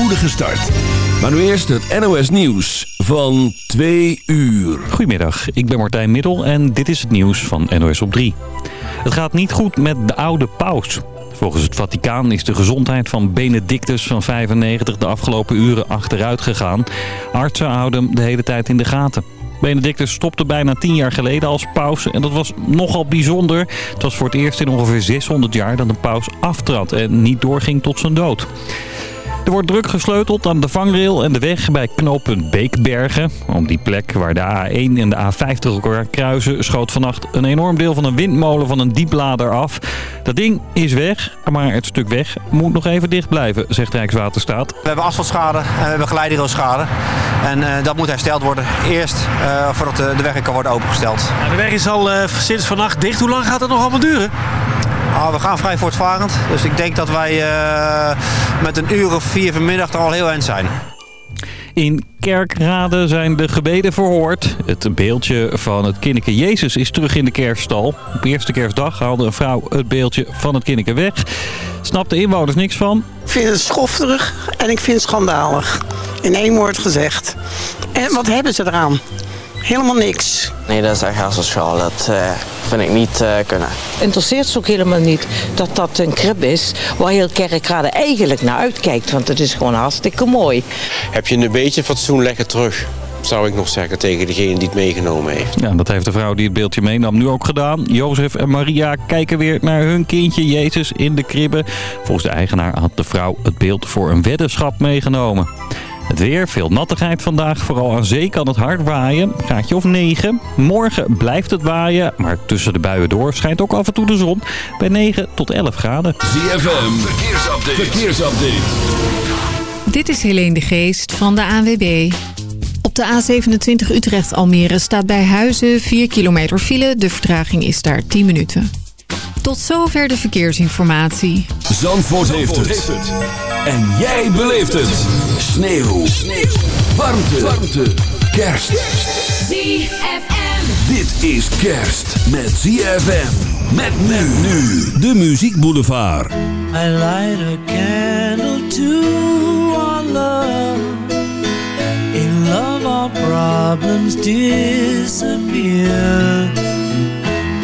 spoedige start. Maar nu eerst het NOS Nieuws van 2 uur. Goedemiddag, ik ben Martijn Middel en dit is het nieuws van NOS op 3. Het gaat niet goed met de oude paus. Volgens het Vaticaan is de gezondheid van Benedictus van 95 de afgelopen uren achteruit gegaan. Artsen houden hem de hele tijd in de gaten. Benedictus stopte bijna tien jaar geleden als paus en dat was nogal bijzonder. Het was voor het eerst in ongeveer 600 jaar dat een paus aftrad en niet doorging tot zijn dood. Er wordt druk gesleuteld aan de vangrail en de weg bij knooppunt Beekbergen. Op die plek waar de A1 en de A50 elkaar kruisen schoot vannacht een enorm deel van een windmolen van een dieplader af. Dat ding is weg, maar het stuk weg moet nog even dicht blijven, zegt Rijkswaterstaat. We hebben asfaltschade en we hebben geleidedeelschade. En uh, dat moet hersteld worden. Eerst uh, voordat de, de weg kan worden opengesteld. de weg is al uh, sinds vannacht dicht. Hoe lang gaat het nog allemaal duren? Ah, we gaan vrij voortvarend. Dus ik denk dat wij uh, met een uur of vier vanmiddag er al heel eind zijn. In Kerkrade zijn de gebeden verhoord. Het beeldje van het kindje Jezus is terug in de kerststal. Op eerste kerstdag haalde een vrouw het beeldje van het kindje weg. Snapte inwoners niks van? Ik vind het schofterig en ik vind het schandalig. In één woord gezegd. En wat hebben ze eraan? Helemaal niks. Nee, dat is echt asociaal. Dat uh, vind ik niet uh, kunnen. Interesseert ze ook helemaal niet dat dat een krib is waar heel Kerkrade eigenlijk naar uitkijkt. Want het is gewoon hartstikke mooi. Heb je een beetje fatsoen, leg het terug zou ik nog zeggen tegen degene die het meegenomen heeft. Ja, dat heeft de vrouw die het beeldje meenam nu ook gedaan. Jozef en Maria kijken weer naar hun kindje Jezus in de kribbe. Volgens de eigenaar had de vrouw het beeld voor een weddenschap meegenomen. Het weer, veel nattigheid vandaag. Vooral aan zee kan het hard waaien. Graadje of 9. Morgen blijft het waaien. Maar tussen de buien door schijnt ook af en toe de zon. Bij 9 tot 11 graden. ZFM, verkeersupdate. verkeersupdate. Dit is Helene de Geest van de ANWB. Op de A27 Utrecht-Almere staat bij Huizen 4 kilometer file. De vertraging is daar 10 minuten. Tot zover de verkeersinformatie. Zandvoort, heeft, het. En jij beleeft het. Sneeuw. Sneeuw. Warmte. Warmte. Kerst. ZFM. Dit is kerst met ZFM. Met men nu. De Muziek Boulevard. I light a candle to our love. In love our problems disappear.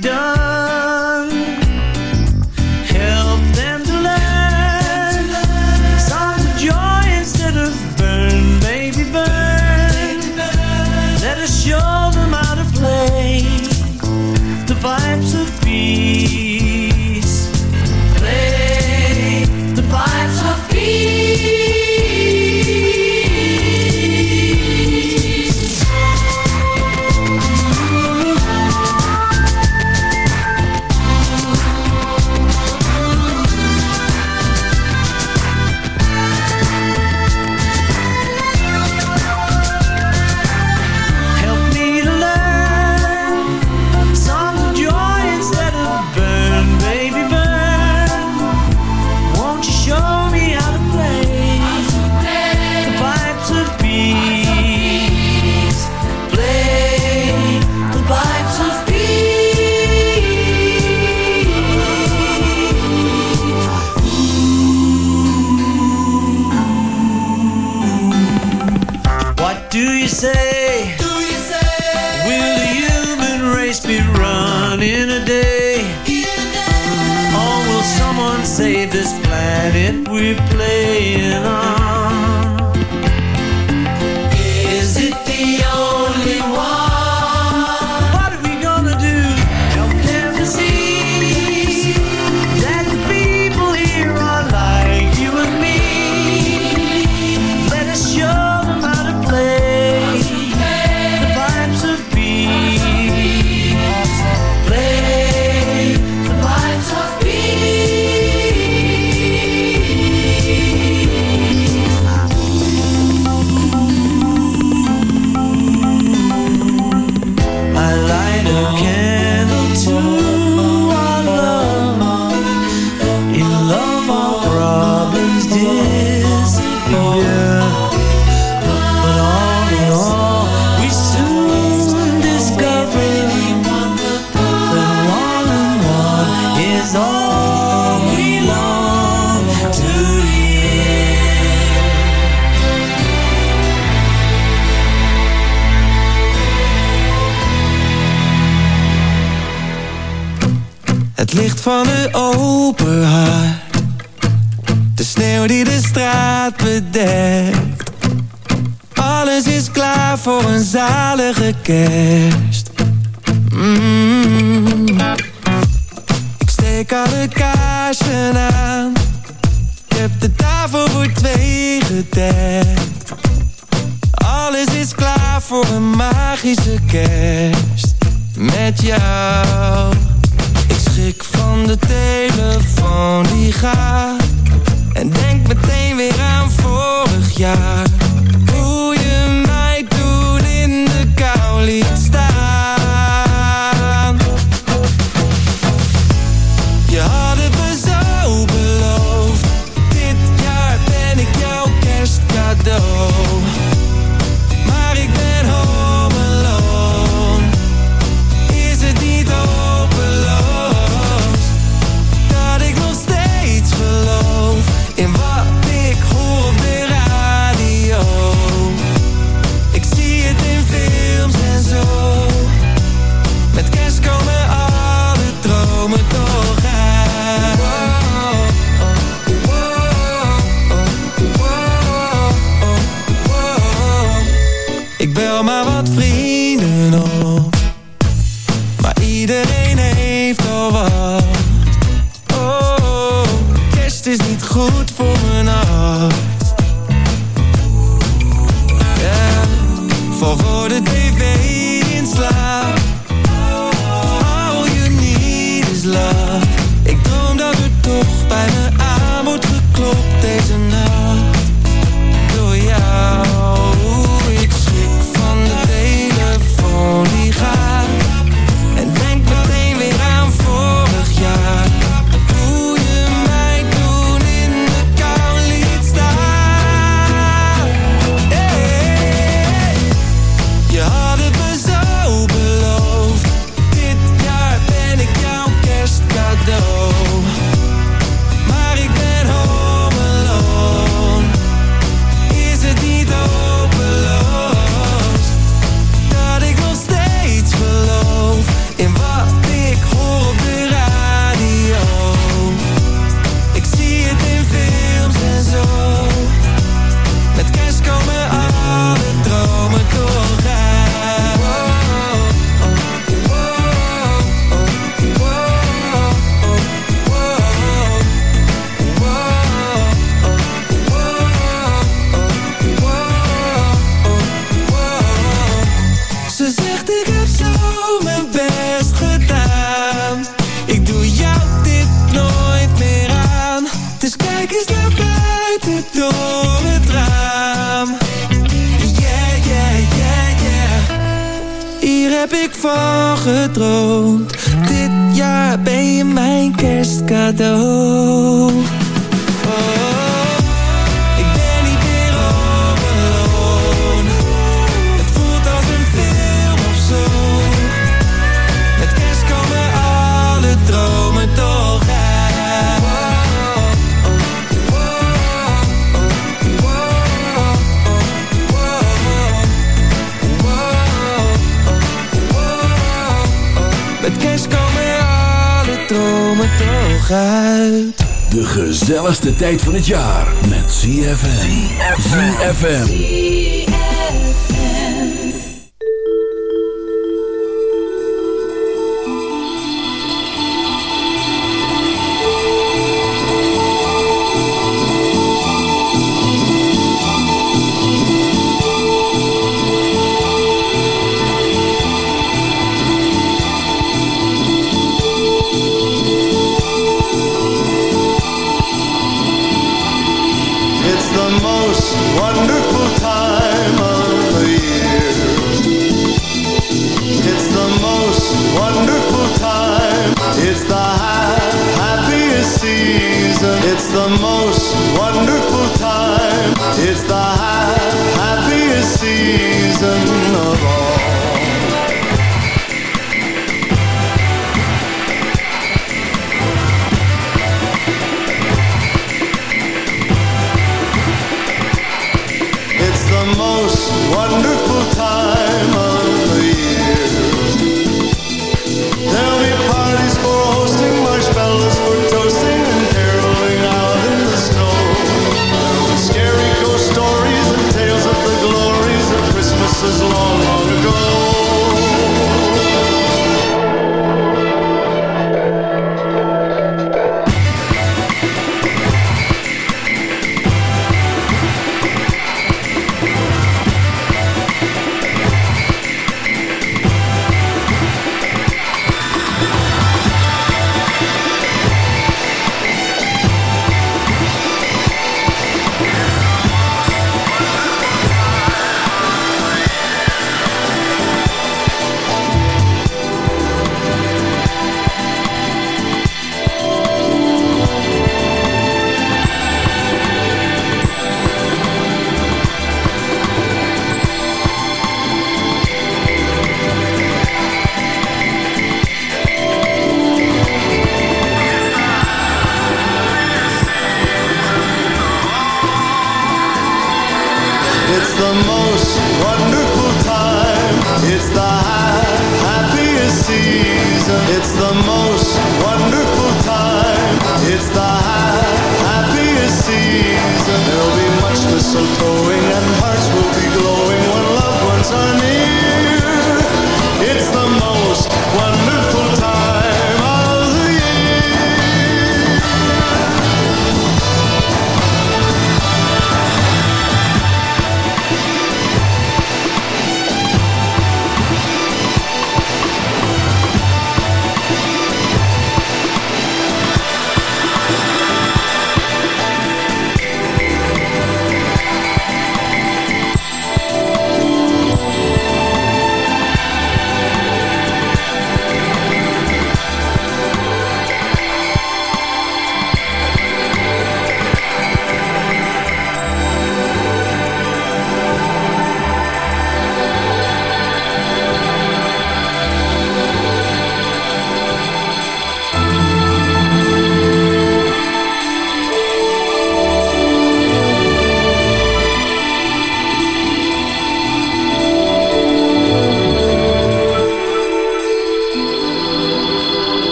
done? Het licht van een open hart. De sneeuw die de straat bedekt. Alles is klaar voor een zalige kerst. Mm. Ik steek alle kaarsen aan. Ik heb de tafel voor twee gedekt. Alles is klaar voor een magische kerst. Met jou ik van de telefoon die gaat En denk meteen weer aan vorig jaar. Hoe je mij toen in de kou liet Het kerst komen alle dromen toch uit. De gezelligste tijd van het jaar met ZFM. ZFM.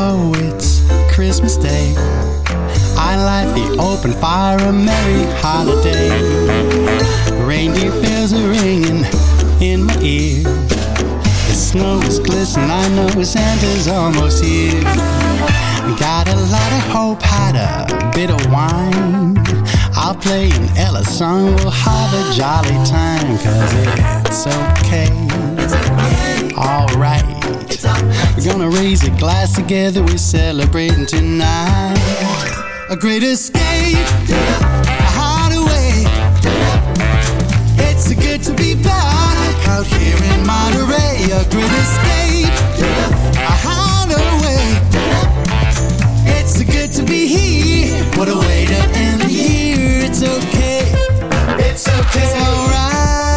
Oh, it's Christmas Day. I light the open fire, a merry holiday. Reindeer bells are ringing in my ear. The snow is glistening, I know Santa's almost here. Got a lot of hope, had a bit of wine. I'll play an Ella song, we'll have a jolly time, cause it's okay. Alright. We're gonna raise a glass together, we're celebrating tonight. A great escape, a hideaway. It's good to be back out here in Monterey. A great escape, a hideaway. It's good to be here. What a way to end the year. It's okay. It's okay. It's alright.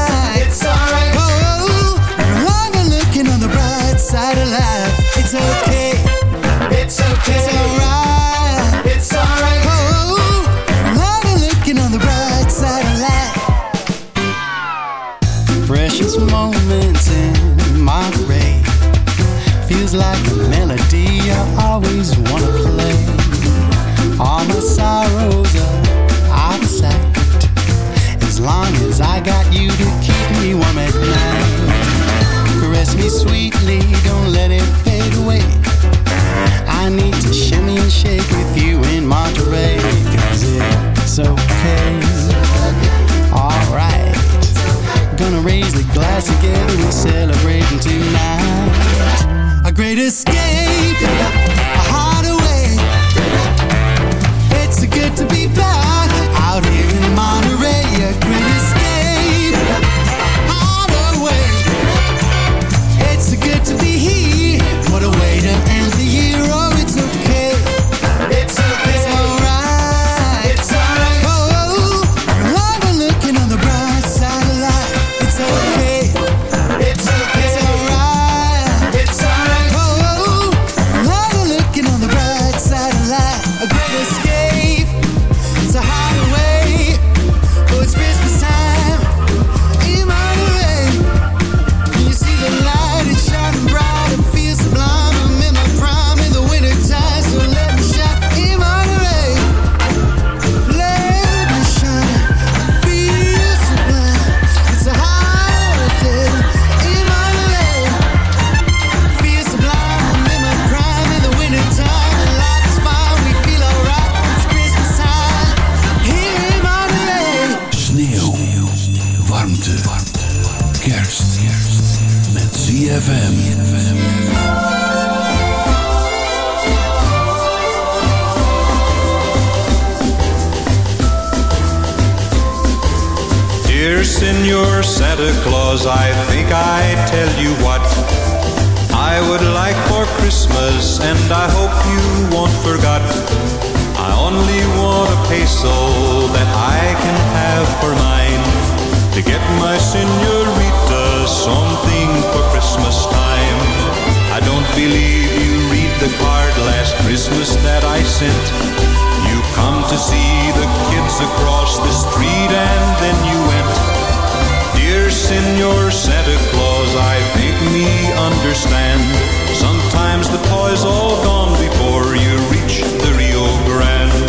Always wanna play. All my sorrows are out of sight. As long as I got you to keep me warm at night. Caress me sweetly, don't let it fade away. I need to shimmy and shake with you in Monterey. Cause it's okay. Alright. Gonna raise the glass together, we're celebrating tonight. A great escape, across the street and then you went. Dear Senor Santa Claus, I think me understand. Sometimes the toy's all gone before you reach the Rio Grande.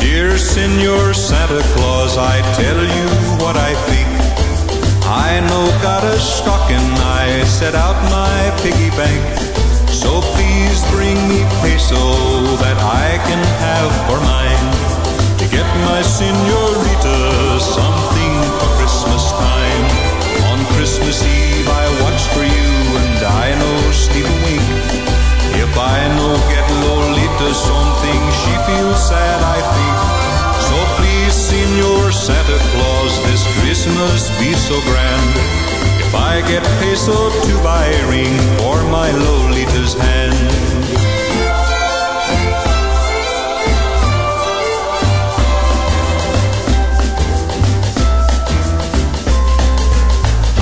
Dear Senor Santa Claus, I tell you got a stocking, I set out my piggy bank. So please bring me peso that I can have for mine. To get my senorita something for Christmas time. On Christmas Eve I watch for you and I know sleep a wink. If I know get Lolita something, she feels sad, I think. So please, Senor Santa Christmas be so grand. If I get peso to buy a ring for my Lolita's hand.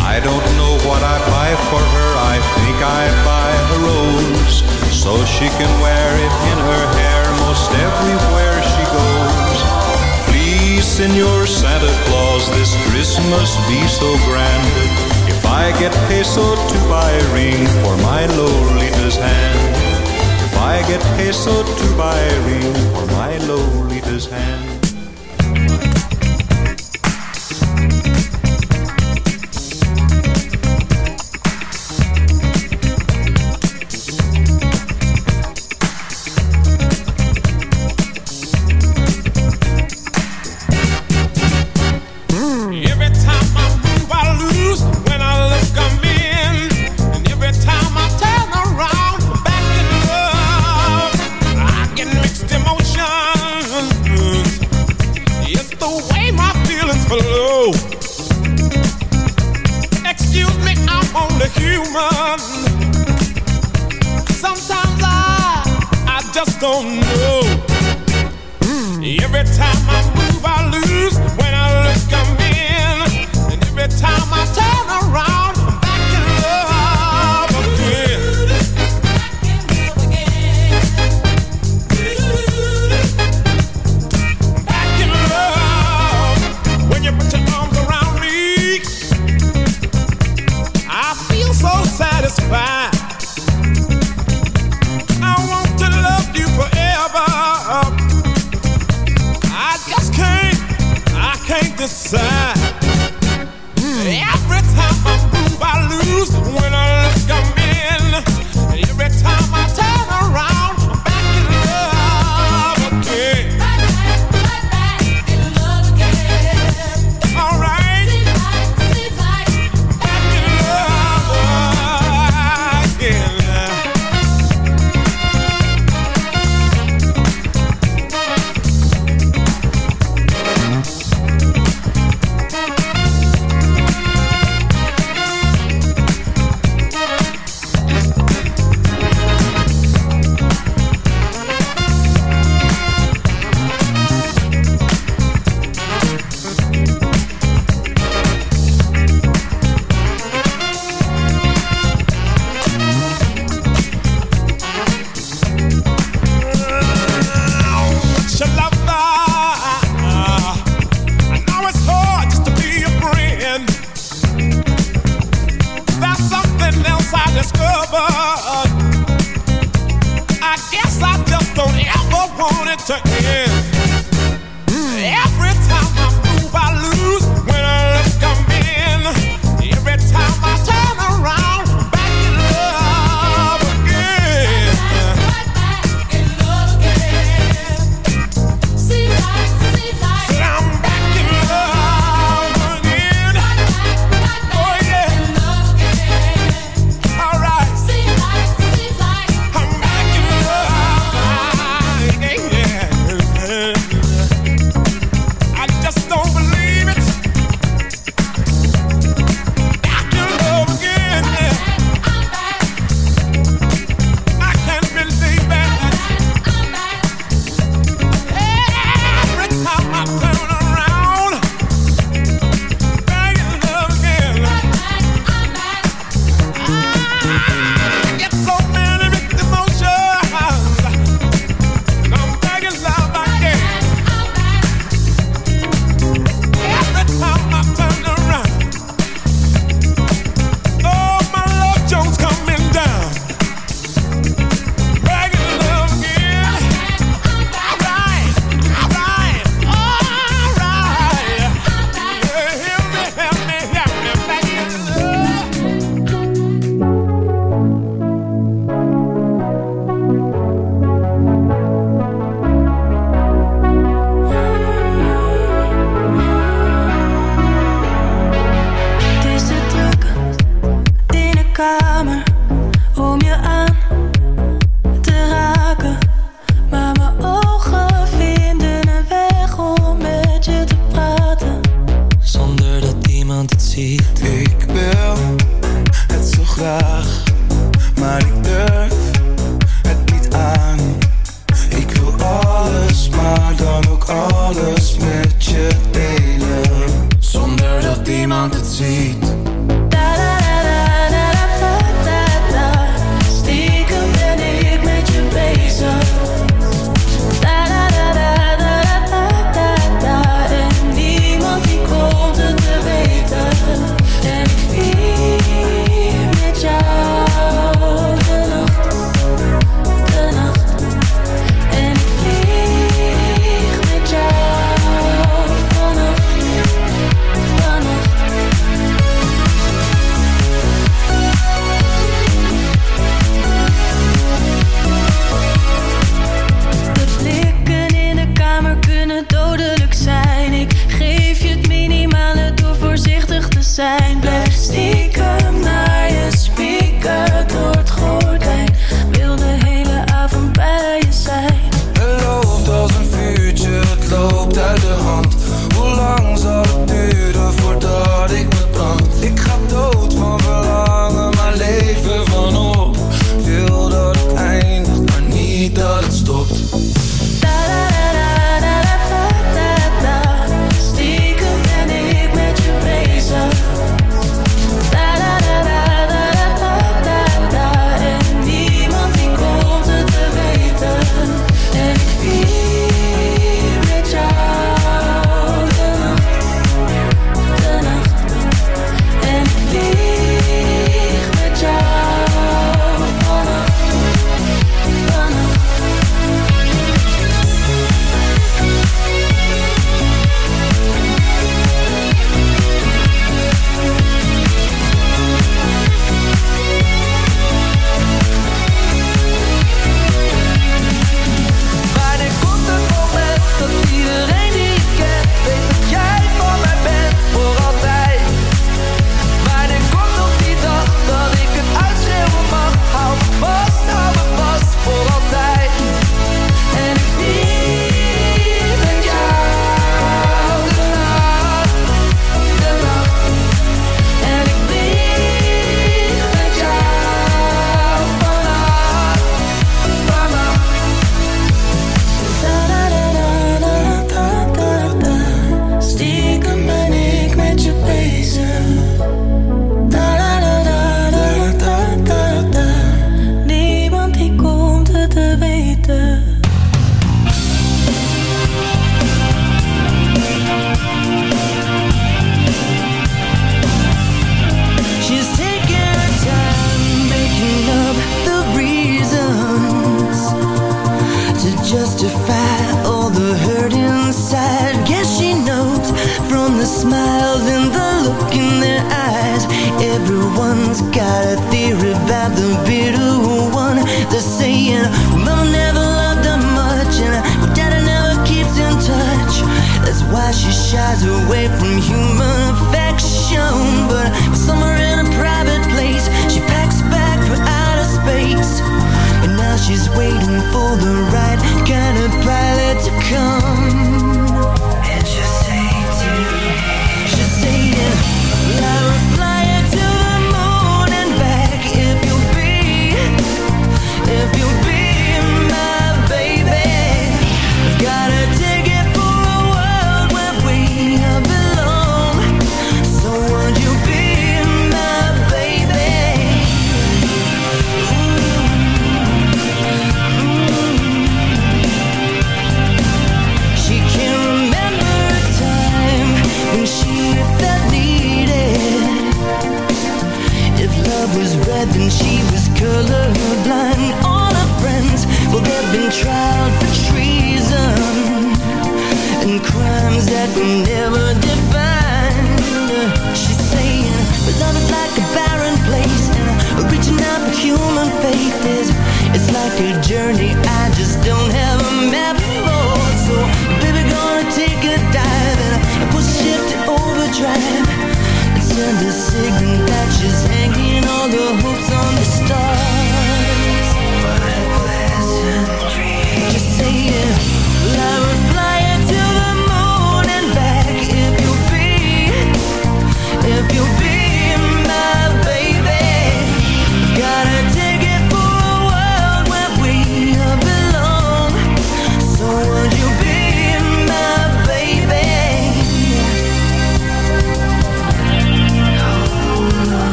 I don't know what I buy for her. I think I buy a rose so she can wear it in her hair most everywhere she goes. Senor Santa Claus, this Christmas be so grand. If I get peso to buy a ring for my Lolita's hand. If I get peso to buy a ring for my Lolita's hand.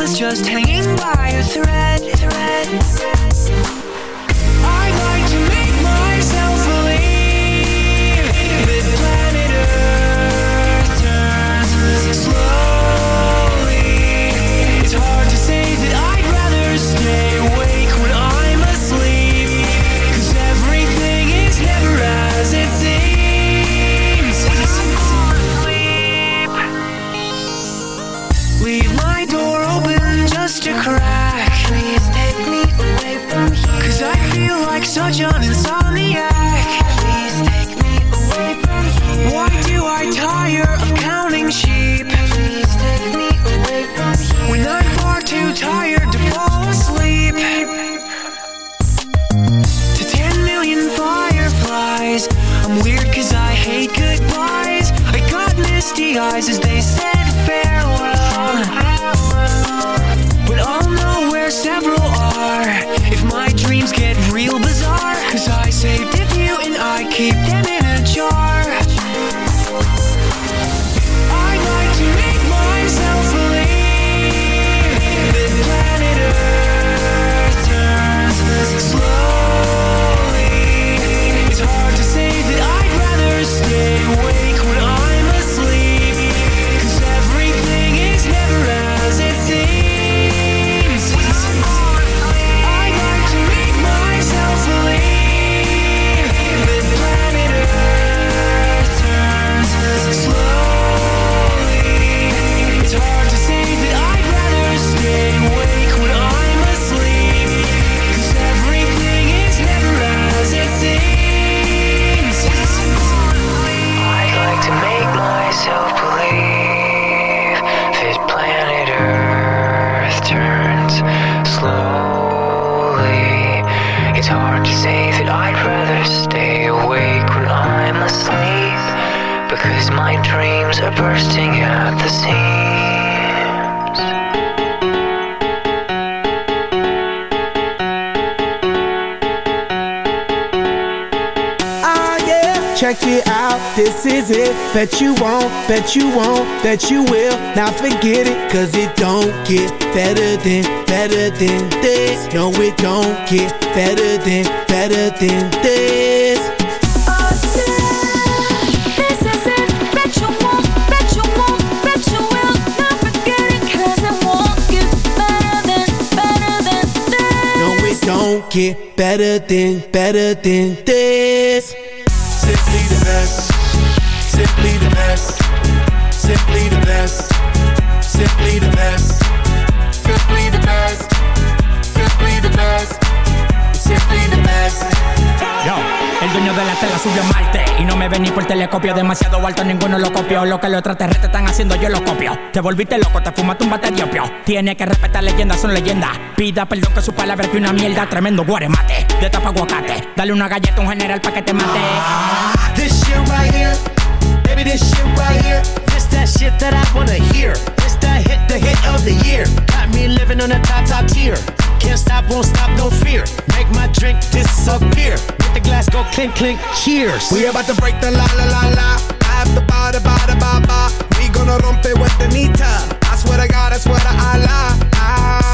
is just hanging by a thread. thread. As they Demasiado alto, ninguno lo copió. Lo que los extraterrestres están haciendo, yo lo copio. Te volviste loco, te fumaste un batería opio. Tiene que respetar leyendas, son leyendas. Pida perdón que su palabra que una mierda. Tremendo guaremate, de tapa aguacate. Dale una galleta a un general pa' que te mate. This shit right here, baby, this shit right here. This that shit that I wanna hear. This the hit, the hit of the year. Got me living on a top, top tier. Can't stop, won't stop, no fear. Make my drink disappear. Let the glass go clink, clink, cheers. We about to break the la la la la. I have the ba da ba da ba ba. We gonna rompe with the nita. I swear to God, I swear to Allah. Ah,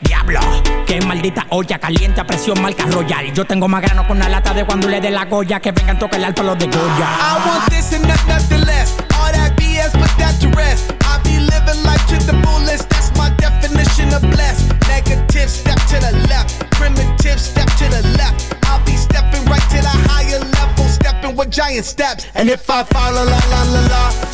Diablo, qué maldita olla caliente a presión marca royal. Yo tengo más grano con una lata de cuando le dé la goya que vengan tocar el alto los de Goya. I want this and not nothing less. All that BS, put that to rest. I be living life to the fullest. That's my definition of blessed. Negative, step to the left. Primitive, step to the left. I'll be stepping right to the higher level, stepping with giant steps. And if I fall, la la la la la,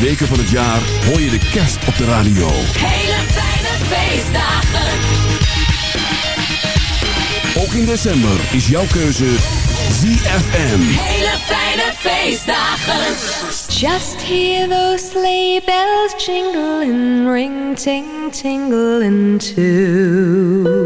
Weken van het jaar hoor je de kerst op de radio. Hele fijne feestdagen. Ook in december is jouw keuze ZFM. Hele fijne feestdagen. Just hear those sleigh bells jingling, ring ting tingling too.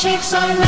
Cheeks are nice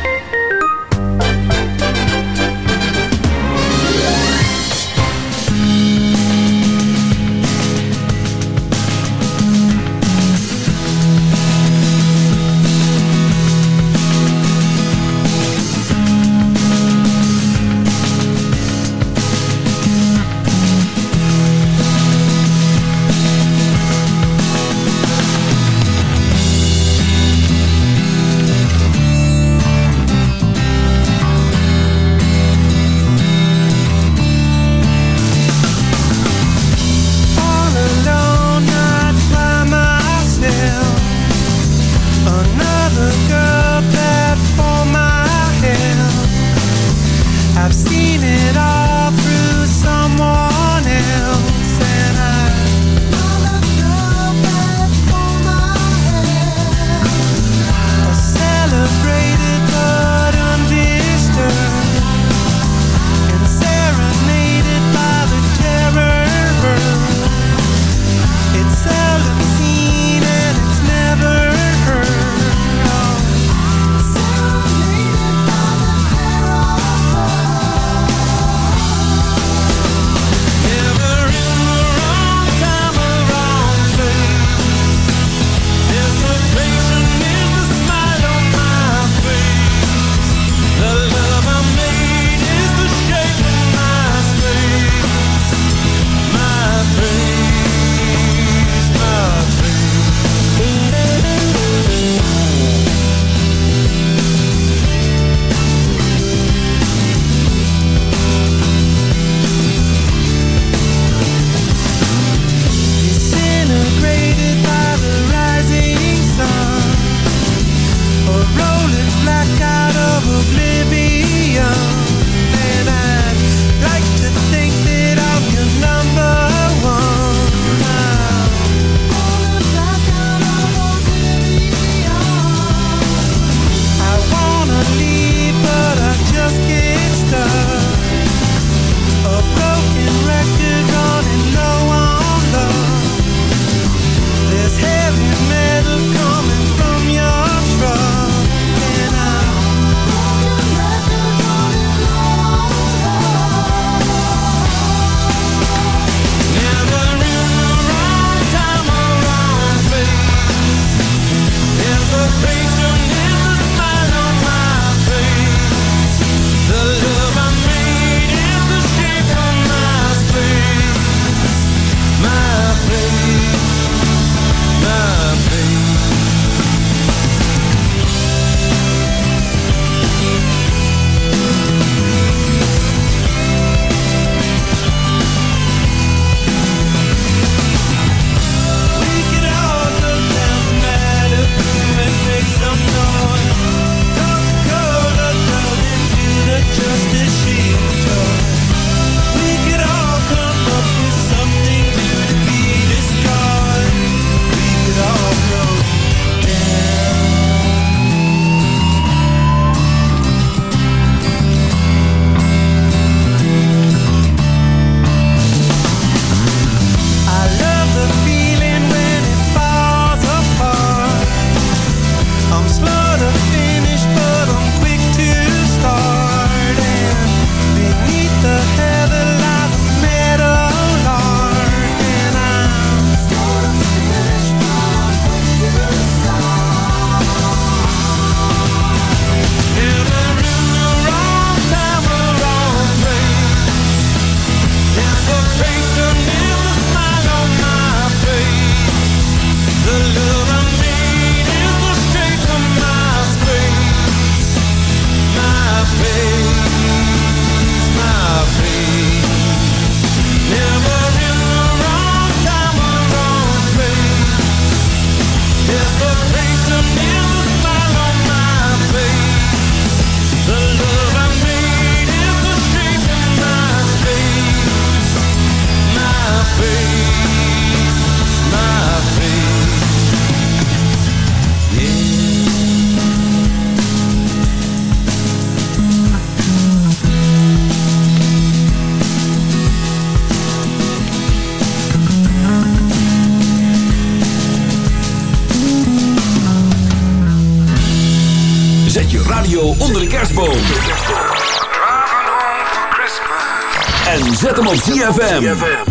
ZFM.